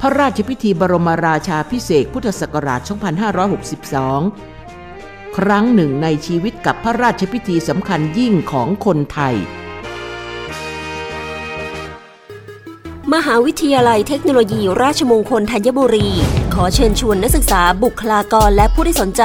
พระราชพิธีบรมราชาพิเศษพุทธศักราช 2562 ครั้งหนึ่งในชีวิตกับพระราชพิธีสำคัญยิ่งของคนไทย มหาวิทยาลัยเทคโนโลยีราชมงคลธัญบุรี ขอเชิญชวนนักศึกษาบุคลากรและผู้ที่สนใจ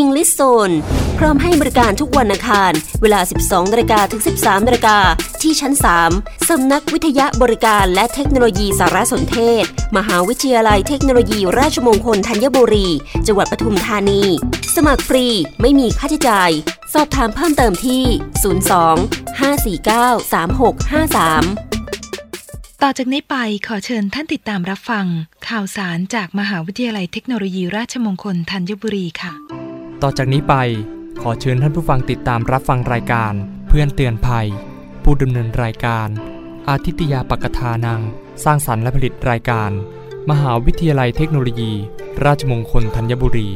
English Zone พร้อมให้บริการทุกวันอังคาร เวลา 12นาฬิกาถึง 13นาฬิกาที่ชั้น 3 สำนักวิทยาบริการและเทคโนโลยีสารสนเทศ มหาวิทยาลัยเทคโนโลยีราชมงคลธัญบุรี จังหวัดปทุมธานี สมัครฟรีไม่มีค่าใช้จ่าย สอบถามเพิ่มเติมที่ 02 549 3653ต่อจากนี้ไปขอเชิญท่านติดตามรับฟัง ข่าวสารจากมหาวิทยาลัยเทคโนโลยีราชมงคลธัญบุรีค่ะ ต่อจากนี้ไปขอเชิญท่านผู้ฟังติดตามรับฟังรายการ เพื่อนเตือนภัย ผู้ดำเนินรายการ อาทิตยาปกทานัง สร้างสรรค์และผลิตรายการ มหาวิทยาลัยเทคโนโลยี ราชมงคลธัญบุรี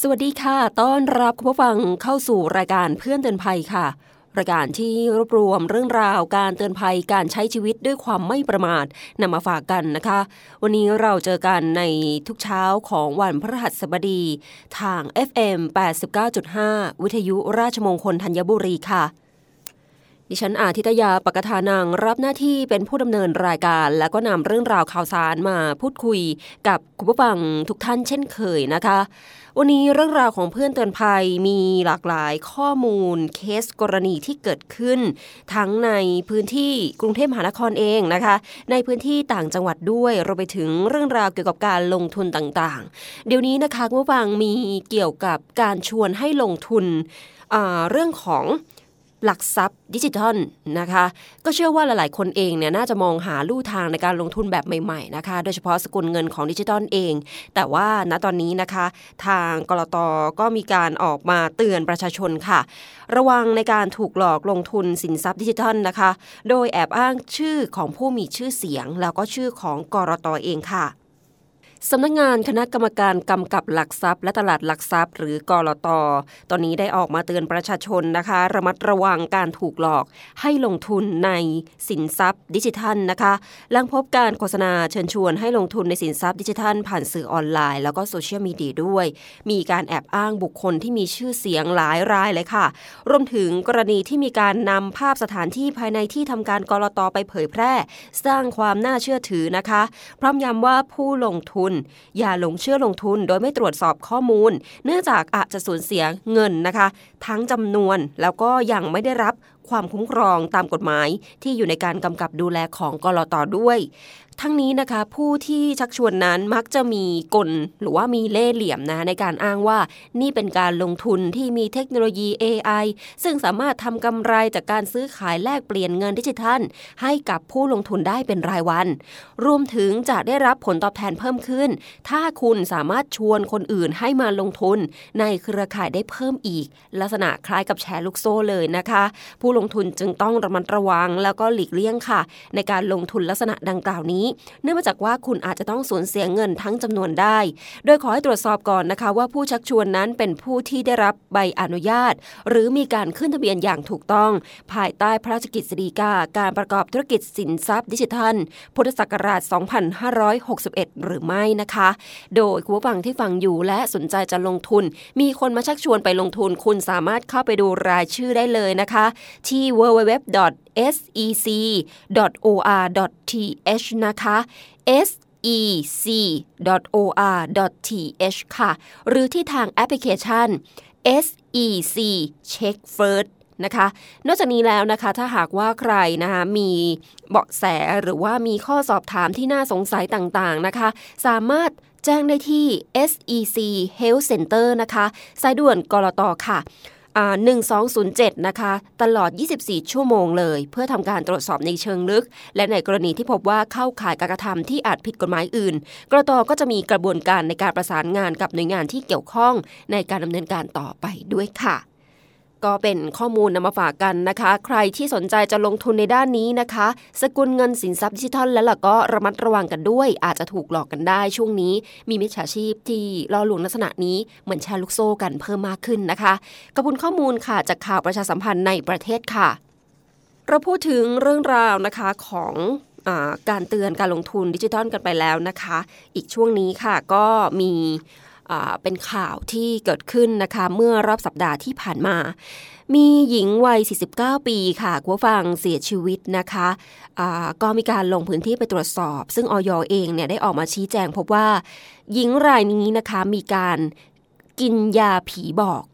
สวัสดีค่ะ ต้อนรับคุณผู้ฟังเข้าสู่รายการเพื่อนเตือนภัยค่ะ รายการที่รวบรวมเรื่องราวการเตือนภัยการใช้ชีวิตด้วยความไม่ประมาทนำมาฝากกันนะคะ วันนี้เราเจอกันในทุกเช้าของวันพฤหัสบดี ทาง FM 89.5 วิทยุราชมงคลธัญบุรีค่ะ ดิฉันอาทิตยาปกทานังรับหน้าที่เป็นผู้ดำเนินรายการ แล้วก็นำเรื่องราวข่าวสารมาพูดคุยกับคุณผู้ฟังทุกท่านเช่นเคยนะคะ วันนี้เรื่องราวของเพื่อนเตือนภัยมีหลากหลายข้อมูลเคสกรณีที่เกิดขึ้น ทั้งในพื้นที่กรุงเทพมหานครเองนะคะ ในพื้นที่ต่างจังหวัดด้วยรวมไปถึงเรื่องราวเกี่ยวกับการลงทุนต่างๆ เดี๋ยวนี้นะคะคุณผู้ฟังมีเกี่ยวกับการชวนให้ลงทุนเรื่องของ หลักทรัพย์ดิจิทัลนะคะ ก็เชื่อว่าหลายๆ คนเองเนี่ยน่าจะมองหาลู่ทางในการลงทุนแบบใหม่ๆนะคะ โดยเฉพาะสกุลเงินของดิจิทัลเอง แต่ว่าณตอนนี้นะคะ ทางกรตก็มีการออกมาเตือนประชาชนค่ะ ระวังในการถูกหลอกลงทุนสินทรัพย์ดิจิทัลนะคะ โดยแอบอ้างชื่อของผู้มีชื่อเสียง แล้วก็ชื่อของกรตเองค่ะ สำนักงงานคณะกรรมการกำกับหลักทรัพย์ และตลาดหลักทรัพย์ หรือกรตตอนนี้ได้ออกมาเตือนประชาชนนะคะ ระมัดระวังการถูกหลอก ให้ลงทุนในสินทรัพย์ ดิจิทัลนะคะหลังพบการโฆษณาเชิญชวนให้ลงทุนในสินทรัพย์ดิจิทัล ผ่านสื่อออนไลน์ แล้วก็โซเชียลมีเดียด้วย มีการแอบอ้างบุคคลที่มีชื่อเสียงหลายรายเลยค่ะ รวมถึงกรณีที่มีการนำภาพสถานที่ภายในที่ทำการกรตไปเผยแพร่ สร้างความน่าเชื่อถือนะคะ พร้อมย้ำว่าผู้ลงทุนอย่าหลงเชื่อลงทุนโดยไม่ตรวจสอบข้อมูล เนื่องจากอาจจะสูญเสียเงินนะคะ ทั้งจำนวนแล้วก็ยังไม่ได้รับ ความคุ้มครองตามกฎหมายที่อยู่ในการกำกับดูแลของกรตด้วย ทั้งนี้นะคะผู้ที่ชักชวนนั้นมักจะมีกลหรือว่ามีเล่เหลี่ยมนะในการอ้างว่านี่เป็นการลงทุนที่มีเทคโนโลยี AI ซึ่งสามารถทำกำไรจากการซื้อขายแลกเปลี่ยนเงินดิจิทัล ให้กับผู้ลงทุนได้เป็นรายวัน รวมถึงจะได้รับผลตอบแทนเพิ่มขึ้น ถ้าคุณสามารถชวนคนอื่นให้มาลงทุน ในเครือข่ายได้เพิ่มอีก ลักษณะคล้ายกับแชร์ลูกโซ่เลยนะคะ ผู้ลงทุนจึงต้องระมัดระวัง แล้วก็หลีกเลี่ยงค่ะ ในการลงทุนลักษณะดังกล่าวนี้ เนื่องมาจากว่าคุณอาจจะต้องสูญเสียเงินทั้งจำนวนได้ โดยขอให้ตรวจสอบก่อนนะคะ ว่าผู้ชักชวนนั้นเป็นผู้ที่ได้รับใบอนุญาต หรือมีการขึ้นทะเบียนอย่างถูกต้อง ภายใต้พระราชกิจสีกาการประกอบธุรกิจสินทรัพย์ดิจิทัล พุทธศักราช 2561 หรือไม่นะคะ โดยคุณผู้ฟังที่ฟังอยู่และสนใจจะลงทุน มีคนมาชักชวนไปลงทุน คุณสามารถเข้าไปดูรายชื่อได้เลยนะคะที่ www.sec.or.th นะคะ sec.or.th ค่ะ หรือที่ทางแอปพลิเคชัน SEC Check First นะคะ นอกจากนี้แล้วนะคะ ถ้าหากว่าใครนะคะ มีเบาะแสหรือว่ามีข้อสอบถามที่น่าสงสัยต่างๆนะคะ สามารถแจ้งได้ที่ SEC Health Center นะคะ สายด่วนกรตค่ะ 1207 นะคะ ตลอด 24 ชั่วโมงเลย เพื่อทำการตรวจสอบในเชิงลึก และในกรณีที่พบว่าเข้าข่ายการกระทำที่อาจผิดกฎหมายอื่น กรตก็จะมีกระบวนการในการประสานงานกับหน่วยงานที่เกี่ยวข้องในการดำเนินการต่อไปด้วยค่ะ ก็เป็นข้อมูลนำมาฝากกันนะคะ ใครที่สนใจจะลงทุนในด้านนี้นะคะ สกุลเงินสินทรัพย์ดิจิทัลแล้วล่ะก็ระมัดระวังกันด้วย อาจจะถูกหลอกกันได้ช่วงนี้ มีมิจฉาชีพที่ล่อลวงลักษณะนี้เหมือนแชร์ลูกโซ่กันเพิ่มมากขึ้นนะคะกระบุนข้อมูลค่ะจากข่าวประชาสัมพันธ์ในประเทศค่ะ เราพูดถึงเรื่องราวนะคะของการเตือนการลงทุนดิจิทัลกันไปแล้วนะคะ อีกช่วงนี้ค่ะก็มี เป็นข่าวที่เกิดขึ้นนะคะเมื่อรอบสัปดาห์ที่ผ่านมา มีหญิงวัย 49 ปีค่ะกัวฟังเสียชีวิตนะคะะก็มีการลงพื้นที่ไปตรวจสอบ ซึ่งออยเองเนี่ยได้ออกมาชี้แจงพบว่าหญิงรายนี้นะคะมีการกินยาผีบอก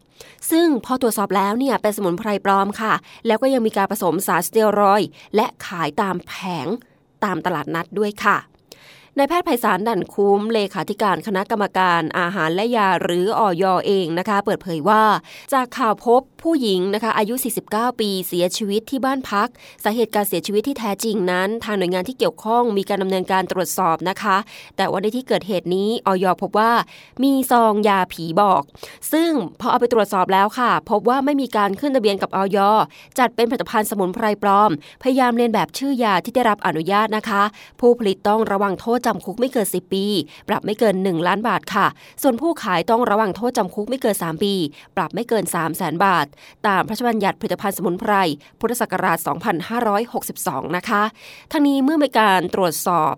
ซึ่งพอตรวจสอบแล้วเนี่ยเป็นสมุนไพรปลอมค่ะ แล้วก็ยังมีการผสมสารสเตียรอย และขายตามแผงตามตลาดนัดด้วยค่ะ นายแพทย์ไพศาลดั่นคุ้มเลขาธิการคณะกรรมการอาหารและยาหรืออยเองนะคะ เปิดเผยว่าจากข่าวพบผู้หญิงนะคะอายุ 49 ปีเสียชีวิตที่บ้านพัก สาเหตุการเสียชีวิตที่แท้จริงนั้น ทางหน่วยงานที่เกี่ยวข้องมีการดำเนินการตรวจสอบนะคะ แต่ว่าในที่เกิดเหตุนี้อยพบว่ามีซองยาผีบอก ซึ่งพอเอาไปตรวจสอบแล้วค่ะ พบว่าไม่มีการขึ้นทะเบียนกับอยจัดเป็นผลิตภัณฑ์สมุนไพรปลอม พยายามเลียนแบบชื่อยาที่ได้รับอนุญาตนะคะ ผู้ผลิตต้องระวังโทษจำคุกไม่เกิน 10 ปี ปรับไม่เกิน 1 ล้านบาทค่ะ ส่วนผู้ขายต้องระวังโทษจำคุกไม่เกิน 3 ปี ปรับไม่เกิน 3 0 0แสนบาท ตามพระราชบัญญัติผลิตภัณฑ์สมุนไพร พุทธศักราช 2562 นะคะ ทั้งนี้เมื่อมีการตรวจสอบ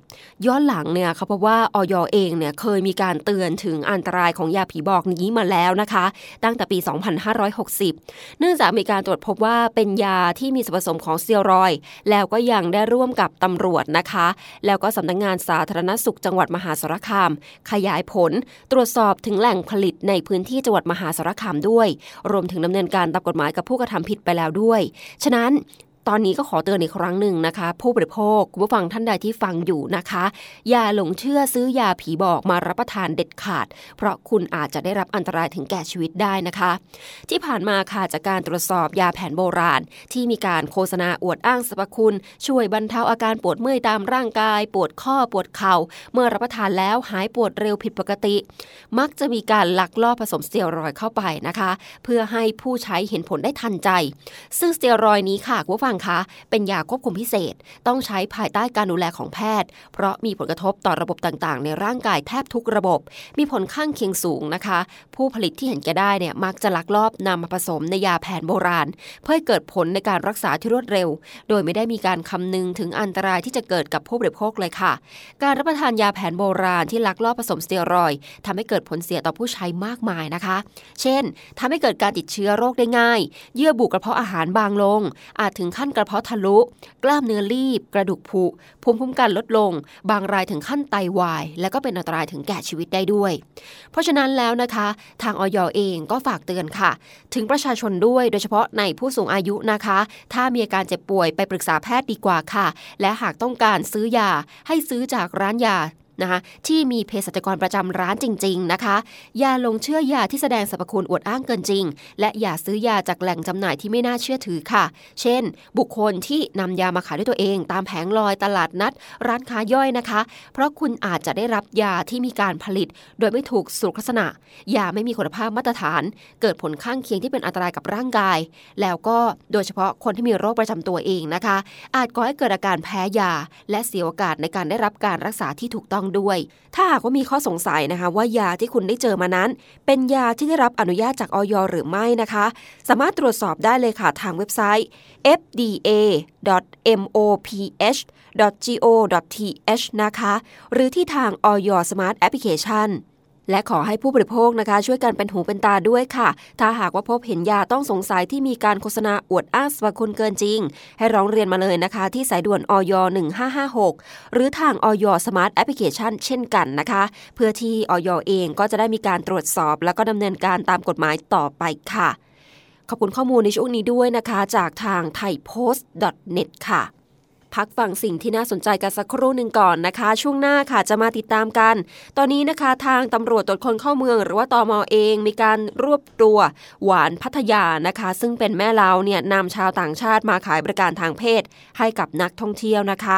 ย้อนหลังเนี่ยเขาพบว่าออยเองเนี่ยเคยมีการเตือนถึงอันตรายของยาผีบอกนี้มาแล้วนะคะ ตั้งแต่ปี 2560 เนื่องจากมีการตรวจพบว่าเป็นยาที่มีส่วนผสมของเซียรอย แล้วก็ยังได้ร่วมกับตำรวจนะคะ แล้วก็สำนักงงานสาธารณสุขจังหวัดมหาสารคาม ขยายผล ตรวจสอบถึงแหล่งผลิตในพื้นที่จังหวัดมหาสารคามด้วย รวมถึงดำเนินการตามกฎหมายกับผู้กระทำผิดไปแล้วด้วย ฉะนั้น ตอนนี้ก็ขอเตือนอีกครั้งหนึ่งนะคะ ผู้บริโภคคุณผู้ฟังท่านใดที่ฟังอยู่นะคะ อย่าหลงเชื่อซื้อยาผีบอกมารับประทานเด็ดขาด เพราะคุณอาจจะได้รับอันตรายถึงแก่ชีวิตได้นะคะ ที่ผ่านมาค่ะจากการตรวจสอบยาแผนโบราณ ที่มีการโฆษณาอวดอ้างสรรพคุณ ช่วยบรรเทาอาการปวดเมื่อยตามร่างกาย ปวดข้อปวดเข่าเมื่อรับประทานแล้วหายปวดเร็วผิดปกติ มักจะมีการลักลอบผสมสเตียรอยเข้าไปนะคะ เพื่อให้ผู้ใช้เห็นผลได้ทันใจ ซึ่งสเตียรอยนี้ค่ะคุณผู้ฟังคะ เป็นยาควบคุมพิเศษ ต้องใช้ภายใต้การดูแลของแพทย์ เพราะมีผลกระทบต่อระบบต่างๆ ในร่างกายแทบทุกระบบ มีผลข้างเคียงสูงนะคะ ผู้ผลิตที่เห็นแก่ได้เนี่ยมักจะลักลอบนำมาผสมในยาแผนโบราณ เพื่อให้เกิดผลในการรักษาที่รวดเร็ว โดยไม่ได้มีการคำนึงถึงอันตรายที่จะเกิดกับผู้บริโภคเลยค่ะ การรับประทานยาแผนโบราณที่ลักลอบผสมสเตียรอยทำให้เกิดผลเสียต่อผู้ใช้มากมายนะคะ เช่นทำให้เกิดการติดเชื้อโรคได้ง่าย เยื่อบุกระเพาะอาหารบางลง อาจถึงขั้นกระเพาะทะลุ กล้ามเนื้อรีบ กระดูกผุ ภูมิคุ้มกันลดลง บางรายถึงขั้นไตาวาย และก็เป็นอันตรายถึงแก่ชีวิตได้ด้วย เพราะฉะนั้นแล้วนะคะ ทางออยเองก็ฝากเตือนค่ะ ถึงประชาชนด้วยโดยเฉพาะในผู้สูงอายุนะคะ ถ้ามีอาการเจ็บป่วยไปปรึกษาแพทย์ดีกว่าค่ะ และหากต้องการซื้อยาให้ซื้อจากร้านยา นะคะที่มีเภสัชกรประจำร้านจริง ๆนะคะอย่าลงเชื่อยาที่แสดงสรรพคุณอวดอ้างเกินจริง และอย่าซื้อยาจากแหล่งจำหน่ายที่ไม่น่าเชื่อถือค่ะ เช่น บุคคลที่นำยามาขายด้วยตัวเอง ตามแผงลอยตลาดนัด ร้านค้าย่อยนะคะ เพราะคุณอาจจะได้รับยาที่มีการผลิต โดยไม่ถูกสุขลักษณะ ยาไม่มีคุณภาพมาตรฐาน เกิดผลข้างเคียงที่เป็นอันตรายกับร่างกาย แล้วก็โดยเฉพาะคนที่มีโรคประจำตัวเองนะคะ อาจก่อให้เกิดอาการแพ้ยา และเสียโอกาสในการได้รับการรักษาที่ถูกต้องด้วย ถ้าหากว่ามีข้อสงสัยนะคะ ว่ายาที่คุณได้เจอมานั้น เป็นยาที่ได้รับอนุญาตจากออยหรือไม่นะคะ สามารถตรวจสอบได้เลยค่ะทางเว็บไซต์ fda.moph.go.th นะคะ หรือที่ทางอย Smart Application และขอให้ผู้บริโภคนะคะ ช่วยกันเป็นหูเป็นตาด้วยค่ะ ถ้าหากว่าพบเห็นยาต้องสงสัยที่มีการโฆษณาอวดอ้างสรรพคุณเกินจริง ให้ร้องเรียนมาเลยนะคะ ที่สายด่วนอย1556 หรือทางอย Smart Application เช่นกันนะคะ เพื่อที่อยเองก็จะได้มีการตรวจสอบ แล้วก็ดำเนินการตามกฎหมายต่อไปค่ะ ขอบคุณข้อมูลในช่วงนี้ด้วยนะคะ จากทางไทยโพสต์ .net ค่ะ พักฟังสิ่งที่น่าสนใจกันสักครู่หนึ่งก่อนนะคะ ช่วงหน้าค่ะจะมาติดตามกัน ตอนนี้นะคะทางตำรวจตรวจคนเข้าเมือง หรือว่าตอมอเอง มีการรวบตัวหวานพัทยานะคะ ซึ่งเป็นแม่เล้าเนี่ยนำชาวต่างชาติมาขายบริการทางเพศ ให้กับนักท่องเที่ยวนะคะ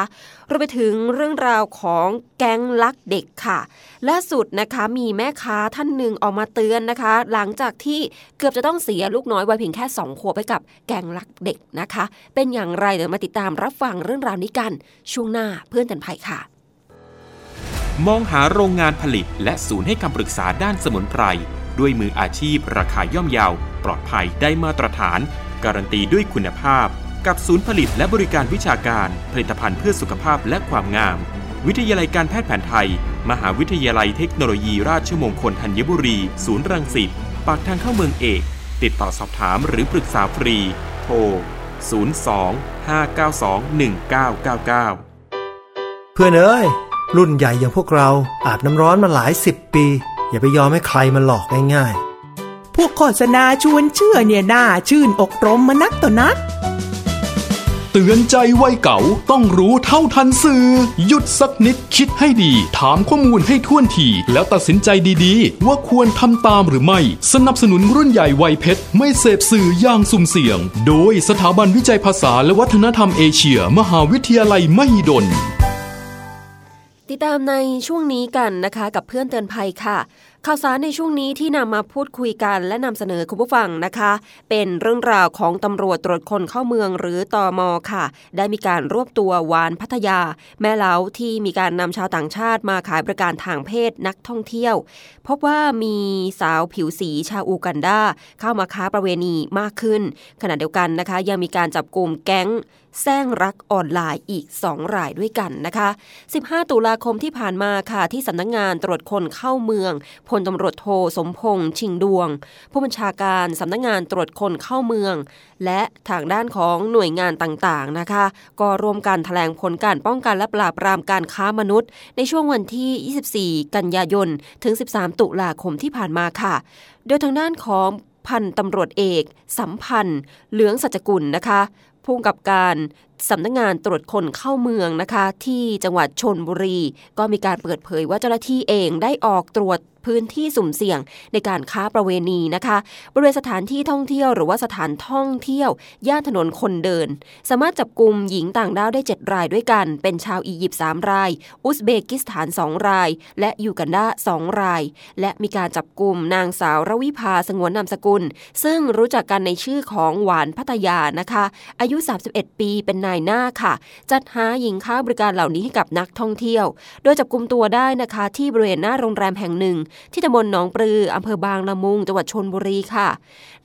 รวมไปถึงเรื่องราวของแก๊งลักเด็กค่ะล่าสุดนะคะมีแม่ค้าท่านหนึ่งออกมาเตือนนะคะ หลังจากที่เกือบจะต้องเสียลูกน้อยวัยเพียงแค่2ขวบไปกับแก๊งลักเด็กนะคะ เป็นอย่างไรเดี๋ยวมาติดตามรับฟังเรื่องราวนี้กัน ช่วงหน้าเพื่อนกันภัยค่ะ มองหาโรงงานผลิต และศูนย์ให้คำปรึกษาด้านสมุนไพรด้วยมืออาชีพ ราคาย่อมเยาว ปลอดภัยได้มาตรฐาน การันตีด้วยคุณภาพ กับศูนย์ผลิตและบริการวิชาการ ผลิตภัณฑ์เพื่อสุขภาพและความงาม วิทยาลัยการแพทย์แผนไทย มหาวิทยาลัยเทคโนโลยีราชมงคลธัญบุรี ศูนย์รังสิตปากทางเข้าเมืองเอก ติดต่อสอบถามหรือปรึกษาฟรี โทร 02-592-1999 เพื่อนเอ้ย รุ่นใหญ่อย่างพวกเราอาบน้ำร้อนมาหลายสิบปี อย่าไปยอมให้ใครมาหลอกง่ายพวกโฆษณาชวนเชื่อเนี่ยน่าชื่นอกรมมานักต่อนักเตือนใจวัยเก่าต้องรู้เท่าทันสื่อ หยุดสักนิดคิดให้ดี ถามข้อมูลให้ท่วนทีแล้วตัดสินใจดีๆ ว่าควรทำตามหรือไม่ สนับสนุนรุ่นใหญ่วัยเพชร ไม่เสพสื่ออย่างสุ่มเสี่ยง โดยสถาบันวิจัยภาษาและวัฒนธรรมเอเชีย มหาวิทยาลัยมหิดลติดตามในช่วงนี้กันนะคะ กับเพื่อนเตือนภัยค่ะ ข่าวสารในช่วงนี้ที่นำมาพูดคุยกันและนำเสนอคุณผู้ฟังนะคะ เป็นเรื่องราวของตำรวจตรวจคนเข้าเมืองหรือตอมอค่ะ ได้มีการรวบตัววานพัทยา แม่เล้าที่มีการนำชาวต่างชาติมาขายบริการทางเพศนักท่องเที่ยว พบว่ามีสาวผิวสีชาวอูกันดาเข้ามาค้าประเวณีมากขึ้น ขณะเดียวกันนะคะ ยังมีการจับกลุ่มแก๊ง แซงรักออนไลน์อีก 2 รายด้วยกันนะคะ 15 ตุลาคมที่ผ่านมาค่ะ ที่สำนักงงานตรวจคนเข้าเมืองพลตำรวจโทสมพงษ์ชิงดวง ผู้บัญชาการสำนักงงานตรวจคนเข้าเมือง และทางด้านของหน่วยงานต่างๆนะคะ ก็ร่วมกันแถลงผลการป้องกันและปราบปรามการค้ามนุษย์ ในช่วงวันที่ 24 กันยายนถึง 13 ตุลาคมที่ผ่านมาค่ะ โดยทางด้านของพันตำรวจเอก สัมพันธ์ เหลืองสัจกุลนะคะ ผู้กับการ สำนักงงานตรวจคนเข้าเมืองนะคะ ที่จังหวัดชนบุรี ก็มีการเปิดเผยว่าเจ้าหน้าที่เองได้ออกตรวจพื้นที่สุ่มเสี่ยงในการค้าประเวณีนะคะ บริเวณสถานที่ท่องเที่ยวหรือว่าสถานท่องเที่ยว ย่านถนนคนเดิน สามารถจับกลุ่มหญิงต่างด้าวได้ 7 รายด้วยกัน เป็นชาวอียิปต์3ราย อุซเบกิสถาน 2 ราย และยูกันดา2 ราย และมีการจับกลุ่มนางสาวรวิภาสงวนนามสกุล ซึ่งรู้จักกันในชื่อของหวานพัทยานะคะ อายุ 31 ปีเป็นนายหน้าค่ะ จัดหาหญิงค้าบริการเหล่านี้ให้กับนักท่องเที่ยว โดยจับกลุ่มตัวได้นะคะ ที่บริเวณหน้าโรงแรมแห่งหนึ่ง ที่ตำบลหนองปลืออำเภอบางละมุงจังหวัดชนบุรีค่ะ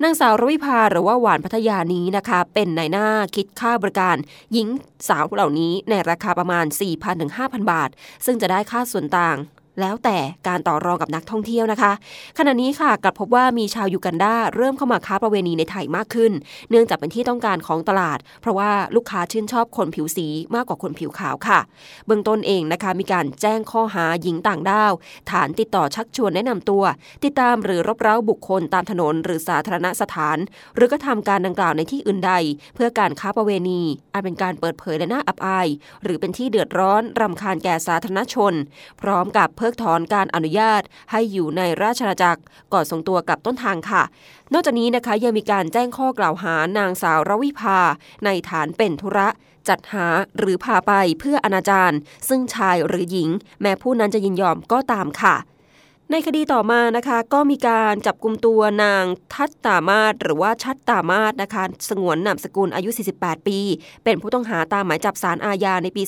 นางสาวรวิภาหรือว่าหวานพัทยานี้นะคะ เป็นนายหน้าคิดค่าบริการ หญิงสาวเหล่านี้ในราคาประมาณ 4,000ถึง5,000 บาท ซึ่งจะได้ค่าส่วนต่าง แล้วแต่การต่อรองกับนักท่องเที่ยวนะคะ ขณะนี้ค่ะกลับพบว่ามีชาวยูกันดาเริ่มเข้ามาค้าประเวณีในไทยมากขึ้น เนื่องจากเป็นที่ต้องการของตลาด เพราะว่าลูกค้าชื่นชอบคนผิวสีมากกว่าคนผิวขาวค่ะ เบื้องต้นเองนะคะมีการแจ้งข้อหาหญิงต่างด้าว ฐานติดต่อชักชวนแนะนำตัว ติดตามหรือรบเร้าบุคคลตามถนน หรือสาธารณสถาน หรือกระทำการดังกล่าวในที่อื่นใด เพื่อการค้าประเวณีอาจเป็นการเปิดเผยและน่าอับอาย หรือเป็นที่เดือดร้อนรำคาญแก่สาธารณชน พร้อมกับเพิกถอนการอนุญาตให้อยู่ในราชอาณาจักรก่อนส่งตัวกลับต้นทางค่ะ นอกจากนี้นะคะยังมีการแจ้งข้อกล่าวหานางสาวรวิภา ในฐานเป็นธุระจัดหาหรือพาไปเพื่ออนาจารซึ่งชายหรือหญิง แม้ผู้นั้นจะยินยอมก็ตามค่ะ ในคดีต่อมานะคะก็มีการจับกลุ่มตัวนางทัตตามาศหรือว่าชัตตามาศนะคะสงวนนามสกุลอายุ 48 ปี เป็นผู้ต้องหาตามหมายจับสารอาญาในปี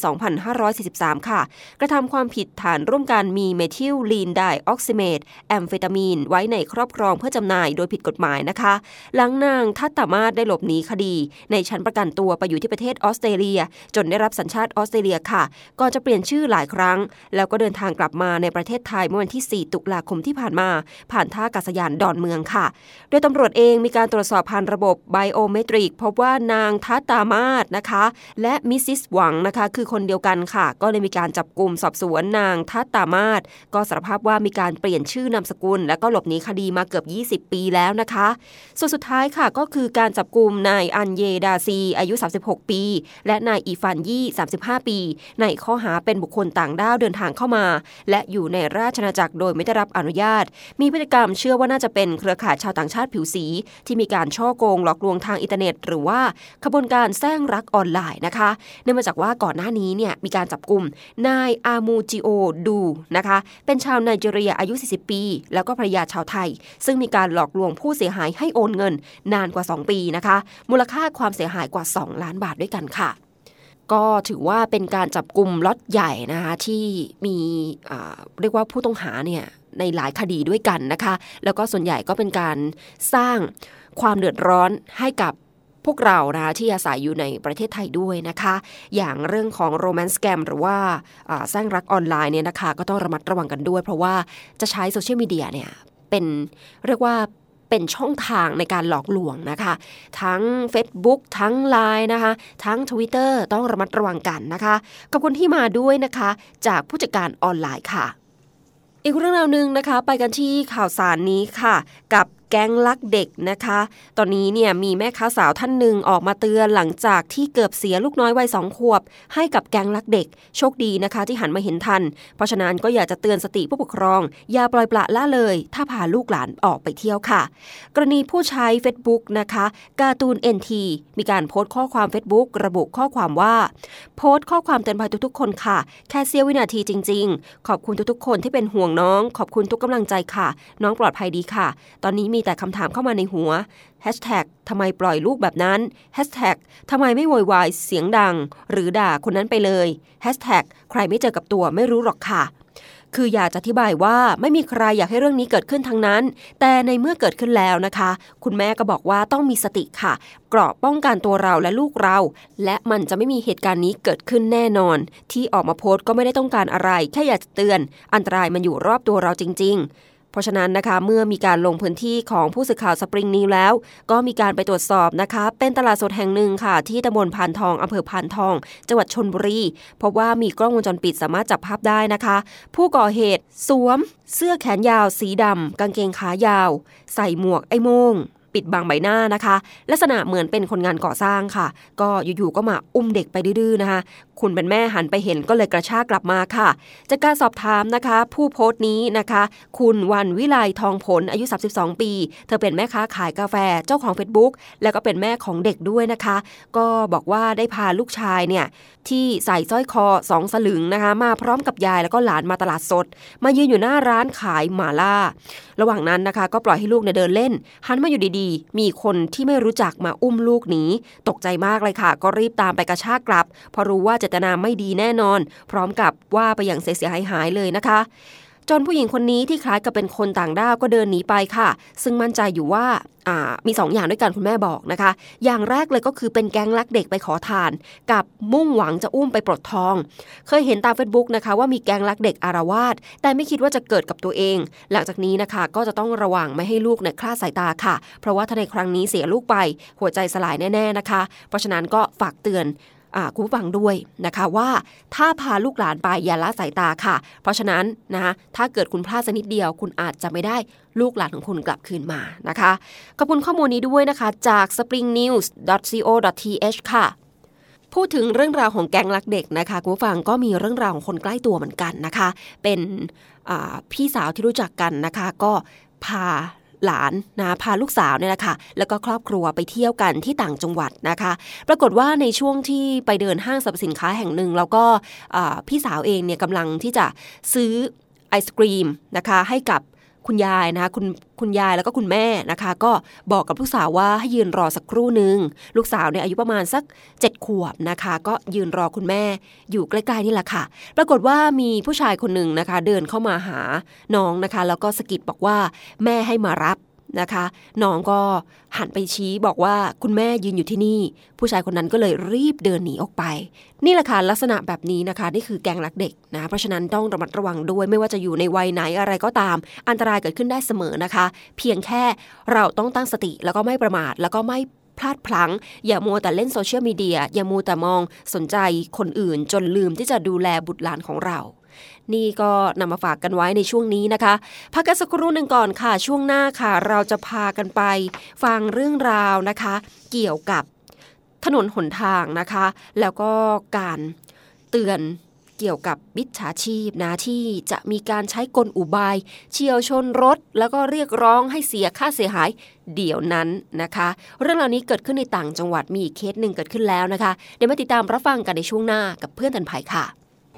2543 ค่ะ กระทำความผิดฐานร่วมกันมีเมทิลลีนไดออกซิเมตแอมเฟตามีน ไว้ในครอบครองเพื่อจำหน่ายโดยผิดกฎหมายนะคะ หลังนางทัตตามาศได้หลบหนีคดี ในชั้นประกันตัวไปอยู่ที่ประเทศออสเตรเลีย จนได้รับสัญชาติออสเตรเลียค่ะก่อนจะเปลี่ยนชื่อหลายครั้ง แล้วก็เดินทางกลับมาในประเทศไทยเมื่อวันที่ 4 ตุลาลาคมที่ผ่านมา ผ่านท่าอากาศยานดอนเมืองค่ะ โดยตำรวจเองมีการตรวจสอบผ่านระบบไบโอเมตริก พบว่านางทัตตามาศนะคะ และมิสซิสหวังนะคะคือคนเดียวกันค่ะ ก็เลยมีการจับกลุ่มสอบสวนนางทัตตามาศก็สารภาพว่ามีการเปลี่ยนชื่อนามสกุล และก็หลบหนีคดีมาเกือบ 20 ปีแล้วนะคะ ส่วนสุดท้ายค่ะก็คือการจับกลุ่มนายอันเยดาซี อายุ 36 ปี และนายอีฟานยี่ 35 ปี ในข้อหาเป็นบุคคลต่างด้าวเดินทางเข้ามา และอยู่ในราชนาจักรโดยไม่ได้รับรับอนุญาต มีพฤติกรรมเชื่อว่าน่าจะเป็นเครือข่ายชาวต่างชาติผิวสี ที่มีการฉ้อโกงหลอกลวงทางอินเทอร์เน็ต หรือว่าขบวนการแสร้งรักออนไลน์นะคะ เนื่องมาจากว่าก่อนหน้านี้เนี่ยมีการจับกลุ่มนายอามูจิโอดูนะคะ เป็นชาวไนจีเรียอายุ 40 ปี แล้วก็ภรรยาชาวไทย ซึ่งมีการหลอกลวงผู้เสียหายให้โอนเงิน นานกว่า 2 ปีนะคะ มูลค่าความเสียหายกว่า 2 ล้านบาทด้วยกันค่ะก็ถือว่าเป็นการจับกลุ่มล็อตใหญ่นะคะที่มีเรียกว่าผู้ต้องหาเนี่ย ในหลายคดีด้วยกันนะคะ แล้วก็ส่วนใหญ่ก็เป็นการสร้างความเดือดร้อนให้กับพวกเรานะที่อาศัยอยู่ในประเทศไทยด้วยนะคะ อย่างเรื่องของโรแมนต์แกมหรือว่าสร้างรักออนไลน์เนี่ยนะคะก็ต้องระมัดระวังกันด้วย เพราะว่าจะใช้โซเชียลมีเดียเนี่ยเป็นเรียกว่าเป็นช่องทางในการหลอกลวงนะคะ ทั้ง Facebook ทั้ง Line นะคะ ทั้ง Twitter ต้องระมัดระวังกันนะคะขอบคุณที่มาด้วยนะคะ จากผู้จัดการออนไลน์ค่ะ อีกเรื่องราวหนึ่งนะคะ ไปกันที่ข่าวสารนี้ค่ะ กับ แก๊งลักเด็กนะคะ ตอนนี้เนี่ยมีแม่ค้าสาวท่านหนึ่งออกมาเตือนหลังจากที่เกือบเสียลูกน้อยวัยสองขวบ ให้กับแก๊งลักเด็ก โชคดีนะคะ ที่หันมาเห็นทัน เพราะฉะนั้นก็อยากจะเตือนสติผู้ปกครอง อย่าปล่อยปละละเลย ถ้าพาลูกหลานออกไปเที่ยวค่ะ กรณีผู้ใช้ Facebook นะคะการ์ตูน NT มีการโพสต์ข้อความ Facebook ระบุข้อความว่า โพสต์ข้อความเตือนภัยทุกๆ คนค่ะ แค่เสี้ยววินาทีจริง ๆ ขอบคุณทุกๆ คนที่เป็นห่วงน้อง ขอบคุณทุกกำลังใจค่ะ น้องปลอดภัยดีค่ะ ตอนนี้มีแต่คำถามเข้ามาในหัว Hashtag ทำไมปล่อยลูกแบบนั้น Hashtag ทำไมไม่โวยวายเสียงดัง หรือด่าคนนั้นไปเลย Hashtag ใครไม่เจอกับตัวไม่รู้หรอกค่ะ คืออยากจะอธิบายว่าไม่มีใครอยากให้เรื่องนี้เกิดขึ้นทั้งนั้น แต่ในเมื่อเกิดขึ้นแล้วนะคะ คุณแม่ก็บอกว่าต้องมีสติค่ะ เกราะป้องกันตัวเราและลูกเรา และมันจะไม่มีเหตุการณ์นี้เกิดขึ้นแน่นอน ที่ออกมาโพสต์ก็ไม่ได้ต้องการอะไร แค่อยากจะเตือน อันตรายมันอยู่รอบตัวเราจริง ๆ เพราะฉะนั้นนะคะเมื่อมีการลงพื้นที่ของผู้สื่อข่าวสปริงนิวแล้ว ก็มีการไปตรวจสอบนะคะเป็นตลาดสดแห่งหนึ่งค่ะ ที่ตำบลพานทองอำเภอพานทอง จังหวัดชนบุรีพบว่ามีกล้องวงจรปิดสามารถจับภาพได้นะคะ ผู้ก่อเหตุสวม เสื้อแขนยาวสีดำกางเกงขายาว ใส่หมวกไอ้โมง ปิดบังใบหน้านะคะ ลักษณะเหมือนเป็นคนงานก่อสร้างค่ะ ก็อยู่ๆก็มาอุ้มเด็กไปดื้อๆนะคะ คุณเป็นแม่หันไปเห็นก็เลยกระชากกลับมาค่ะ จากการสอบถามนะคะ ผู้โพสต์นี้นะคะ คุณวันวิไลทองผลอายุ 32 ปี เธอเป็นแม่ค้าขายกาแฟเจ้าของ Facebook แล้วก็เป็นแม่ของเด็กด้วยนะคะ ก็บอกว่าได้พาลูกชายเนี่ยที่ใส่สร้อยคอสองสลึงนะคะ มาพร้อมกับยายแล้วก็หลานมาตลาดสด มายืนอยู่หน้าร้านขายหมาล่า ระหว่างนั้นนะคะ ก็ปล่อยให้ลูกเนี่ยเดินเล่น หันมาอยู่ดีๆ มีคนที่ไม่รู้จักมาอุ้มลูกหนีตกใจมากเลยค่ะ ก็รีบตามไปกระชากกลับ เพราะรู้ว่าเจตนาไม่ดีแน่นอน พร้อมกับว่าไปอย่างเสียหายหายเลยนะคะ จนผู้หญิงคนนี้ที่คล้ายกับเป็นคนต่างด้าวก็เดินหนีไปค่ะ ซึ่งมั่นใจอยู่ว่ามี2ออย่างด้วยกันคุณแม่บอกนะคะ อย่างแรกเลยก็คือเป็นแก๊งลักเด็กไปขอทาน กับมุ่งหวังจะอุ้มไปปลดทอง เคยเห็นตามเฟซบุ๊กนะคะว่ามีแก๊งลักเด็กอารวาสแต่ไม่คิดว่าจะเกิดกับตัวเอง หลังจากนี้นะคะก็จะต้องระวังไม่ให้ลูกเนี่ยคลาดสายตาค่ะ เพราะว่าถ้าในครั้งนี้เสียลูกไปหัวใจสลายแน่ๆนะคะ เพราะฉะนั้นก็ฝากเตือน คุณผู้ฟังด้วยนะคะว่าถ้าพาลูกหลานไปอย่าละสายตาค่ะ เพราะฉะนั้นนะคะถ้าเกิดคุณพลาดสักนิดเดียว คุณอาจจะไม่ได้ลูกหลานของคุณกลับคืนมานะคะขอบคุณข้อมูลนี้ด้วยนะคะ จาก springnews.co.th ค่ะพูดถึงเรื่องราวของแก๊งรักเด็กนะคะคุณผู้ฟังก็มีเรื่องราวของคนใกล้ตัวเหมือนกันนะคะ เป็นพี่สาวที่รู้จักกันนะคะ ก็พา หลานนะพาลูกสาวเนี่ยแหละค่ะแล้วก็ครอบครัวไปเที่ยวกันที่ต่างจังหวัดนะคะ ปรากฏว่าในช่วงที่ไปเดินห้างสรรพสินค้าแห่งหนึ่ง แล้วก็พี่สาวเองเนี่ยกำลังที่จะซื้อไอศกรีมนะคะให้กับ คุณยายนะคะคุณคุณยายแล้วก็คุณแม่นะคะ ก็บอกกับลูกสาวว่าให้ยืนรอสักครู่หนึ่งลูกสาวเนี่ยอายุประมาณสัก7ขวบนะคะ ก็ยืนรอคุณแม่อยู่ใกล้ๆนี่แหละค่ะ ปรากฏว่ามีผู้ชายคนหนึ่งนะคะ เดินเข้ามาหาน้องนะคะ แล้วก็สกิดบอกว่าแม่ให้มารับ นะคะน้องก็หันไปชี้บอกว่าคุณแม่ยืนอยู่ที่นี่ ผู้ชายคนนั้นก็เลยรีบเดินหนีออกไป นี่แหละค่ะลักษณะแบบนี้นะคะ นี่คือแก๊งลักเด็กนะเพราะฉะนั้นต้องระมัดระวังด้วยไม่ว่าจะอยู่ในวัยไหนอะไรก็ตาม อันตรายเกิดขึ้นได้เสมอนะคะ เพียงแค่เราต้องตั้งสติแล้วก็ไม่ประมาทแล้วก็ไม่พลาดพลั้ง อย่ามัวแต่เล่นโซเชียลมีเดียอย่ามัวแต่มองสนใจคนอื่นจนลืมที่จะดูแลบุตรหลานของเรา นี่ก็นำมาฝากกันไว้ในช่วงนี้นะคะ พักกันสักครู่หนึ่งก่อนค่ะ ช่วงหน้าค่ะ เราจะพากันไป ฟังเรื่องราวนะคะ เกี่ยวกับถนนหนทางนะคะ แล้วก็การเตือนเกี่ยวกับมิจฉาชีพนะที่จะมีการใช้กลอุบาย เฉียวชนรถ แล้วก็เรียกร้องให้เสียค่าเสียหายเดี๋ยวนั้นนะคะ เรื่องเหล่านี้เกิดขึ้นในต่างจังหวัดมีอีกเคสหนึ่งเกิดขึ้นแล้วนะคะ เดี๋ยวมาติดตามรับฟังกันในช่วงหน้ากับเพื่อนตันภัยค่ะ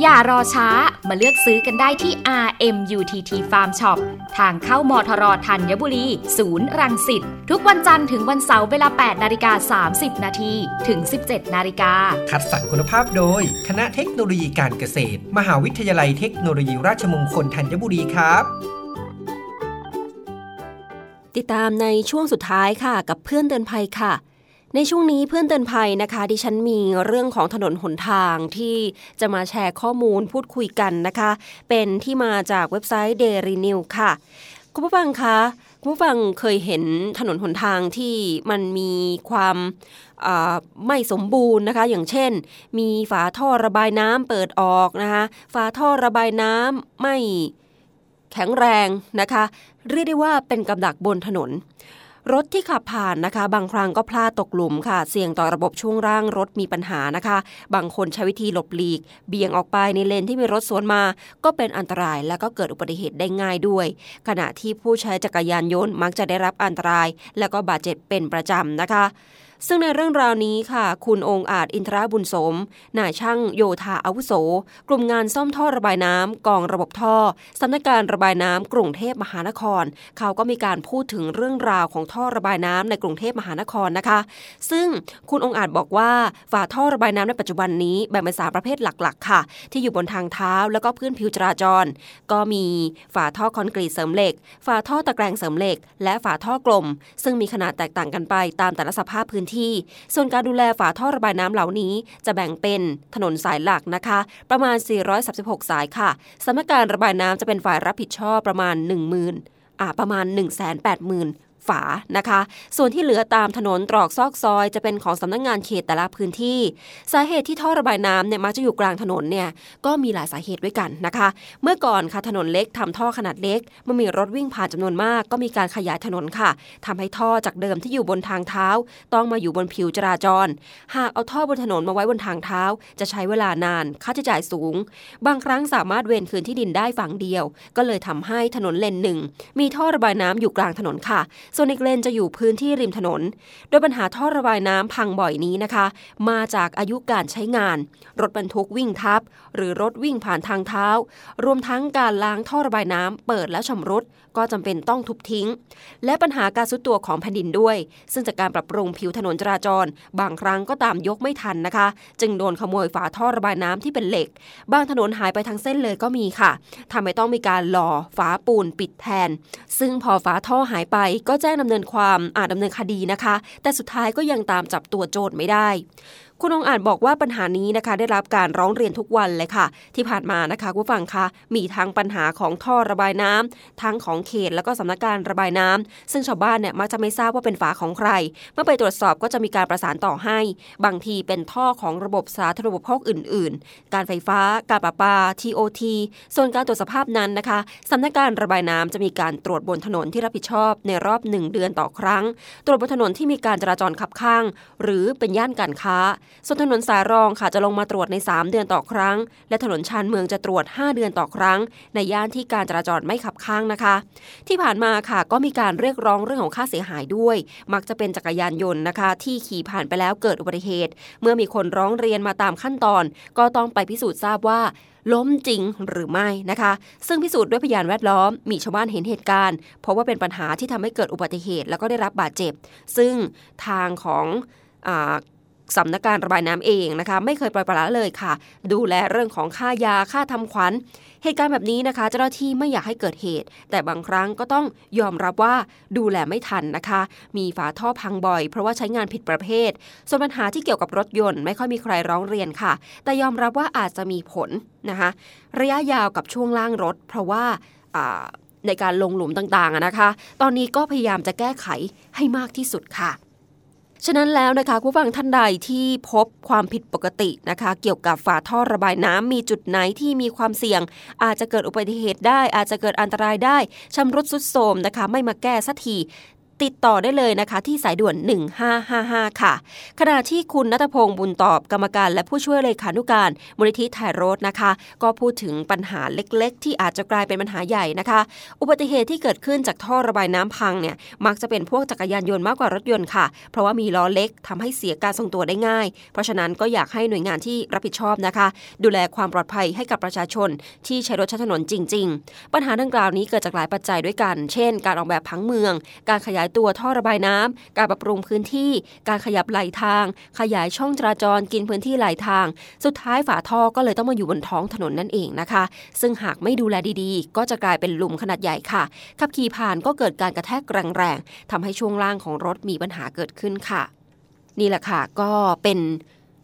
อย่ารอช้ามาเลือกซื้อกันได้ที่ RMUTT Farm Shop ทางเข้ามทรธัญบุรี ศูนย์รังสิตทุกวันจันทร์ถึงวันเสาร์เวลา 8 นาฬิกา 30 นาทีถึง 17 นาฬิกา คัดสรรคุณภาพโดย คณะเทคโนโลยีการเกษตร มหาวิทยาลัยเทคโนโลยีราชมงคลธัญบุรีครับ ติดตามในช่วงสุดท้ายค่ะ กับเพื่อนเตือนภัยค่ะ ในช่วงนี้เพื่อนเตือนภัยนะคะ ดิฉันมีเรื่องของถนนหนทางที่จะมาแชร์ข้อมูลพูดคุยกันนะคะ เป็นที่มาจากเว็บไซต์ Daily New ค่ะ คุณผู้ฟังคะคุณผู้ฟังเคยเห็นถนนหนทางที่มันมีความไม่สมบูรณ์นะคะ อย่างเช่น มีฝาท่อระบายน้ำเปิดออกนะคะฝาท่อระบายน้ำไม่แข็งแรงนะคะ เรียกได้ว่าเป็นกำดักบนถนน รถที่ขับผ่านนะคะ บางครั้งก็พลาดตกหลุมค่ะ เสี่ยงต่อระบบช่วงร่างรถมีปัญหานะคะ บางคนใช้วิธีหลบหลีก เบี่ยงออกไปในเลนที่มีรถสวนมา ก็เป็นอันตรายและก็เกิดอุบัติเหตุได้ง่ายด้วย ขณะที่ผู้ใช้จักรยานยนต์มักจะได้รับอันตราย และก็บาดเจ็บเป็นประจำนะคะ ซึ่งในเรื่องราวนี้ค่ะ คุณองค์อาจอินทราบุญสม นายช่างโยธาอาวุโส กลุ่มงานซ่อมท่อระบายน้ำกองระบบท่อสำนักการระบายน้ำกรุงเทพมหานคร เขาก็มีการพูดถึงเรื่องราวของท่อระบายน้ำในกรุงเทพมหานครนะคะ ซึ่งคุณองค์อาจบอกว่าฝาท่อระบายน้ำในปัจจุบันนี้แบ่งเป็นสามประเภทหลักๆ ค่ะ ที่อยู่บนทางเท้าแล้วก็พื้นผิวจราจร ก็มีฝาท่อคอนกรีตเสริมเหล็ก ฝาท่อตะแกรงเสริมเหล็ก และฝาท่อกลม ซึ่งมีขนาดแตกต่างกันไปตามแต่ละสภาพพื้นที่ ส่วนการดูแลฝาท่อระบายน้ำเหล่านี้ จะแบ่งเป็นถนนสายหลักนะคะ ประมาณ 436 สายค่ะสำนักการระบายน้ำจะเป็นฝ่ายรับผิดชอบประมาณ 10,000อ่าประมาณ 180,000 ฝานะคะ ส่วนที่เหลือตามถนนตรอกซอกซอย จะเป็นของสำนักงงานเขตแต่ละพื้นที่ สาเหตุที่ท่อระบายน้ำเนี่ยมักจะอยู่กลางถนนเนี่ยก็มีหลายสาเหตุด้วยกันนะคะ เมื่อก่อนค่ะถนนเล็กทำท่อขนาดเล็กเมื่อมีรถวิ่งผ่านจำนวนมาก ก็มีการขยายถนนค่ะทำให้ท่อจากเดิมที่อยู่บนทางเท้า ต้องมาอยู่บนผิวจราจร หากเอาท่อบนถนนมาไว้บนทางเท้า จะใช้เวลานานค่าใช้จ่ายสูง บางครั้งสามารถเวนคืนที่ดินได้ฝั่งเดียว ก็เลยทำให้ถนนเลนหนึ่งมีท่อระบายน้ำอยู่กลางถนนค่ะส่วนอีกเลนจะอยู่พื้นที่ริมถนน โดยปัญหาท่อระบายน้ำพังบ่อยนี้นะคะ มาจากอายุการใช้งาน รถบรรทุกวิ่งทับ หรือรถวิ่งผ่านทางเท้า รวมทั้งการล้างท่อระบายน้ำเปิดและชำรุดก็จำเป็นต้องทุบทิ้ง และปัญหาการซุดตัวของแผ่นดินด้วย ซึ่งจากการปรับปรุงผิวถนนจราจร บางครั้งก็ตามยกไม่ทันนะคะ จึงโดนขโมยฝาท่อระบายน้ำที่เป็นเหล็ก บางถนนหายไปทั้งเส้นเลยก็มีค่ะทำให้ต้องมีการหล่อฝาปูนปิดแทน ซึ่งพอฝาท่อหายไปก็แจ้งดำเนินความอาจดำเนินคดีนะคะ แต่สุดท้ายก็ยังตามจับตัวโจทไม่ได้ คุณองอาจบอกว่าปัญหานี้นะคะได้รับการร้องเรียนทุกวันเลยค่ะ ที่ผ่านมานะคะคุณฟังคะมีทั้งปัญหาของท่อระบายน้ำทั้งของเขตแล้วก็สำนักการระบายน้ำซึ่งชาวบ้านเนี่ยมักจะไม่ทราบว่าเป็นฝาของใคร เมื่อไปตรวจสอบก็จะมีการประสานต่อให้ บางทีเป็นท่อของระบบสาธารณูปโภคอื่น ๆ การไฟฟ้า การประปา TOT ส่วนการตรวจสภาพนั้นนะคะสำนักการระบายน้ำจะมีการตรวจบนถนนที่รับผิดชอบในรอบ 1 เดือนต่อครั้ง ตรวจบนถนนที่มีการจราจรขับข้าง หรือเป็นย่านการค้าส่วนถนนสายรองค่ะจะลงมาตรวจใน 3 เดือนต่อครั้ง และถนนชานเมืองจะตรวจ 5 เดือนต่อครั้ง ในย่านที่การจราจรไม่ขับข้างนะคะ ที่ผ่านมาค่ะก็มีการเรียกร้องเรื่องของค่าเสียหายด้วย มักจะเป็นจักรยานยนต์นะคะ ที่ขี่ผ่านไปแล้วเกิดอุบัติเหตุ เมื่อมีคนร้องเรียนมาตามขั้นตอน ก็ต้องไปพิสูจน์ทราบว่าล้มจริงหรือไม่นะคะ ซึ่งพิสูจน์ด้วยพยานแวดล้อม มีชาวบ้านเห็นเหตุการณ์ เพราะว่าเป็นปัญหาที่ทำให้เกิดอุบัติเหตุแล้วก็ได้รับบาดเจ็บ ซึ่งทางของ สำนักการระบายน้ำเองนะคะ ไม่เคยปล่อยปละเลยค่ะ ดูแลเรื่องของค่ายาค่าทำขวัญ เหตุการณ์แบบนี้นะคะ เจ้าหน้าที่ไม่อยากให้เกิดเหตุ แต่บางครั้งก็ต้องยอมรับว่าดูแลไม่ทันนะคะ มีฝาท่อพังบ่อย เพราะว่าใช้งานผิดประเภท ส่วนปัญหาที่เกี่ยวกับรถยนต์ไม่ค่อยมีใครร้องเรียนค่ะ แต่ยอมรับว่าอาจจะมีผลนะคะ ระยะยาวกับช่วงล่างรถ เพราะว่าในการลงหลุมต่างๆนะคะ ตอนนี้ก็พยายามจะแก้ไขให้มากที่สุดค่ะ ฉะนั้นแล้วนะคะผู้ฟังท่านใดที่พบความผิดปกตินะคะ เกี่ยวกับฝาท่อระบายน้ำมีจุดไหนที่มีความเสี่ยง อาจจะเกิดอุบัติเหตุได้ อาจจะเกิดอันตรายได้ชำรุดสุดโทรมนะคะ ไม่มาแก้สักที ติดต่อได้เลยนะคะ ที่สายด่วน 1555 ค่ะ ขณะที่คุณนัทพงศ์บุญตอบกรรมการ และผู้ช่วยเลขานุการมูลนิธิไทยรดนะคะ ก็พูดถึงปัญหาเล็กๆ ที่อาจจะกลายเป็นปัญหาใหญ่นะคะ อุบัติเหตุที่เกิดขึ้นจากท่อระบายน้ำพังเนี่ยมักจะเป็นพวกจักรยานยนต์มากกว่ารถยนต์ค่ะ เพราะว่ามีล้อเล็กทำให้เสียการทรงตัวได้ง่าย เพราะฉะนั้นก็อยากให้หน่วยงานที่รับผิดชอบนะคะ ดูแลความปลอดภัยให้กับประชาชน ที่ใช้รถใช้ถนนจริง ๆ ปัญหาดังกล่าวนี้เกิดจากหลายปัจจัยด้วยกัน เช่น การออกแบบผังเมือง การขยายายตัวท่อระบายน้ำการปรับปรุงพื้นที่ การขยับไหลทาง ขยายช่องจราจรกินพื้นที่ไหลทาง สุดท้ายฝาท่อก็เลยต้องมาอยู่บนท้องถนนนั่นเองนะคะ ซึ่งหากไม่ดูแลดีๆ ก็จะกลายเป็นหลุมขนาดใหญ่ค่ะขับขี่ผ่านก็เกิดการกระแทกแรงๆทำให้ช่วงล่างของรถมีปัญหาเกิดขึ้นค่ะ นี่แหละค่ะก็เป็น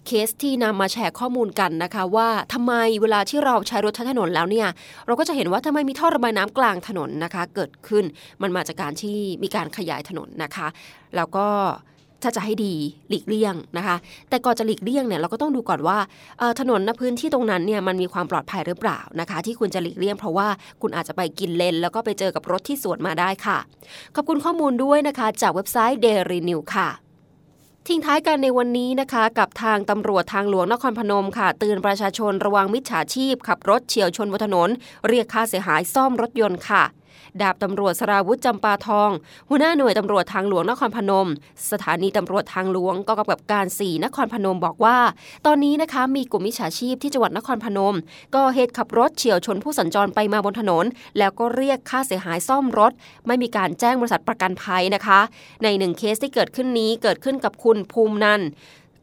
เคสที่นำมาแชร์ข้อมูลกันนะคะว่าทำไมเวลาที่เราใช้รถใช้ถนนแล้วเนี่ยเราก็จะเห็นว่าทำไมมีท่อระบายน้ำกลางถนนนะคะ เกิดขึ้นมันมาจากการที่มีการขยายถนนนะคะ แล้วก็ถ้าจะให้ดีหลีกเลี่ยงนะคะ แต่ก่อนจะหลีกเลี่ยงเนี่ยเราก็ต้องดูก่อนว่าถนนณพื้นที่ตรงนั้นเนี่ยมันมีความปลอดภัยหรือเปล่านะคะ ที่คุณจะหลีกเลี่ยงเพราะว่าคุณอาจจะไปกินเลน แล้วก็ไปเจอกับรถที่สวนมาได้ค่ะ ขอบคุณข้อมูลด้วยนะคะ จากเว็บไซต์ Daily New ค่ะ ทิ้งท้ายกันในวันนี้นะคะ กับทางตำรวจทางหลวงนครพนมค่ะ เตือนประชาชนระวังมิจฉาชีพ ขับรถเฉียวชนบนถนน เรียกค่าเสียหายซ่อมรถยนต์ค่ะ ดาบตำรวจสราวุธจำปาทอง หัวหน้าหน่วยตำรวจทางหลวงนครพนม สถานีตำรวจทางหลวงกองกำกับการ 4 นครพนมบอกว่า ตอนนี้นะคะมีกลุ่มมิจฉาชีพที่จังหวัดนครพนมก่อเหตุขับรถเฉียวชนผู้สัญจรไปมาบนถนน แล้วก็เรียกค่าเสียหายซ่อมรถ ไม่มีการแจ้งบริษัทประกันภัยนะคะ ในหนึ่งเคสที่เกิดขึ้นนี้เกิดขึ้นกับคุณภูมินัน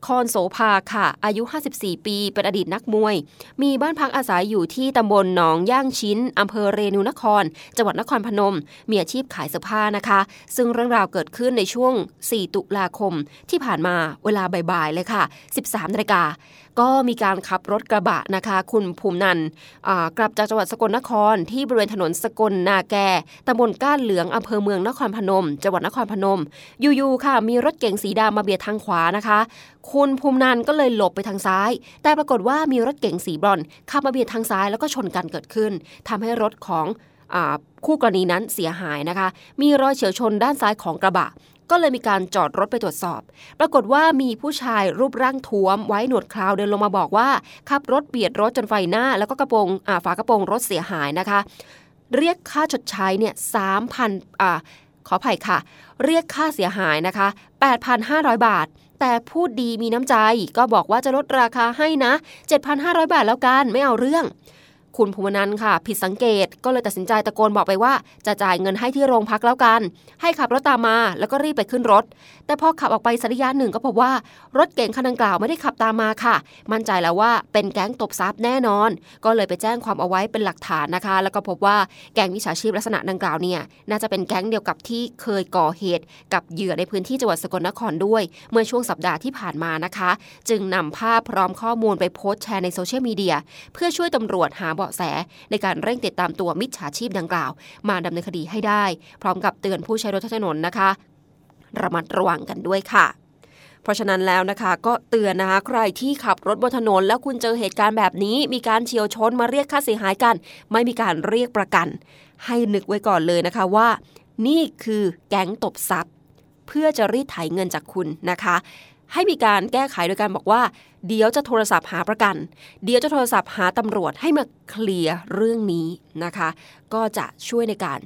คอนโสภาค่ะ อายุ 54 ปี เป็นอดีตนักมวย มีบ้านพักอาศัยอยู่ที่ตำบลหนองย่างชิ้นอำเภอเรนูนคร จังหวัดนครพนม มีอาชีพขายเสื้อผ้านะคะ ซึ่งเรื่องราวเกิดขึ้นในช่วง 4 ตุลาคม ที่ผ่านมาเวลาบ่ายๆเลยค่ะ 13นาฬิกา ก็มีการขับรถกระบะนะคะ คุณภูมินันกลับจากจังหวัดสกลนคร ที่บริเวณถนนสกลนาแกตำบลก้านเหลืองอำเภอเมืองนครพนม จังหวัดนครพนม อยู่ๆค่ะ มีรถเก๋งสีดำมาเบียดทางขวานะคะ คุณภูมินันก็เลยหลบไปทางซ้าย แต่ปรากฏว่ามีรถเก๋งสีบรอนขับมาเบียดทางซ้ายแล้วก็ชนกันเกิดขึ้นทำให้รถของคู่กรณีนั้นเสียหายนะคะ มีรอยเฉียวชนด้านซ้ายของกระบะ ก็เลยมีการจอดรถไปตรวจสอบ ปรากฏว่ามีผู้ชายรูปร่างท้วม ไว้หนวดคราวเดินลงมาบอกว่า ขับรถเบียดรถจนไฟหน้า แล้วก็กระโปรงฝากระโปรงรถเสียหายนะคะ เรียกค่าชดใช้เนี่ยสามพันอ่าขออภัยค่ะ เรียกค่าเสียหายนะคะ 8,500 บาท แต่พูดดีมีน้ำใจ ก็บอกว่าจะลดราคาให้นะ 7,500 บาทแล้วกัน ไม่เอาเรื่อง คุณภูมินันค่ะ ผิดสังเกตก็เลยตัดสินใจตะโกนบอกไปว่า จะจ่ายเงินให้ที่โรงพักแล้วกัน ให้ขับรถตามมา แล้วก็รีบไปขึ้นรถแต่พอขับออกไปสักระยะหนึ่งก็พบว่ารถเก๋งคันดังกล่าวไม่ได้ขับตามมาค่ะ มั่นใจแล้วว่าเป็นแก๊งตบทรัพย์แน่นอน ก็เลยไปแจ้งความเอาไว้เป็นหลักฐานนะคะ แล้วก็พบว่าแก๊งวิชาชีพลักษณะดังกล่าวเนี่ยน่าจะเป็นแก๊งเดียวกับที่เคยก่อเหตุ กับเหยื่อในพื้นที่จังหวัดสกลนครด้วย เมื่อช่วงสัปดาห์ที่ผ่านมานะคะ จึงนำภาพพร้อมข้อมูลไปโพสต์แชร์ในโซเชียลมีเดียเพื่อช่วยตำรวจหาเบาะแส ในการเร่งติดตามตัวมิจฉาชีพดังกล่าว มาดำเนินคดีให้ได้ พร้อมกับเตือนผู้ใช้รถใช้ถนนนะคะ ระมัดระวังกันด้วยค่ะ เพราะฉะนั้นแล้วนะคะ ก็เตือนนะคะใครที่ขับรถบนถนน แล้วคุณเจอเหตุการณ์แบบนี้ มีการเฉียวชนมาเรียกค่าเสียหายกัน ไม่มีการเรียกประกัน ให้นึกไว้ก่อนเลยนะคะว่า นี่คือแก๊งตบทรัพย์ เพื่อจะรีดไถเงินจากคุณนะคะให้มีการแก้ไขโดยการบอกว่า เดี๋ยวจะโทรศัพท์หาประกัน เดี๋ยวจะโทรศัพท์หาตำรวจให้มาเคลียร์เรื่องนี้นะคะ ก็จะช่วยในการ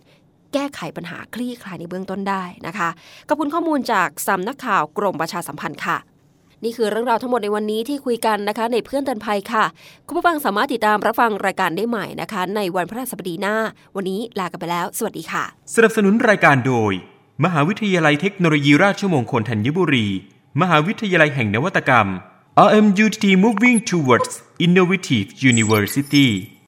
แก้ไขปัญหาคลี่คลายในเบื้องต้นได้นะคะขอบคุณข้อมูลจากสำนักข่าวกรมประชาสัมพันธ์ค่ะนี่คือเรื่องราวทั้งหมดในวันนี้ที่คุยกันนะคะ ในเพื่อนเตือนภัยค่ะ คุณผู้ฟังสามารถติดตามรับฟังรายการได้ใหม่นะคะ ในวันพฤหัสบดีหน้า วันนี้ลากันไปแล้ว สวัสดีค่ะ สนับสนุนรายการโดย มหาวิทยาลัยเทคโนโลยีราชมงคลธัญบุรี มหาวิทยาลัยแห่งนวัตกรรม RMUTT Moving Towards Innovative University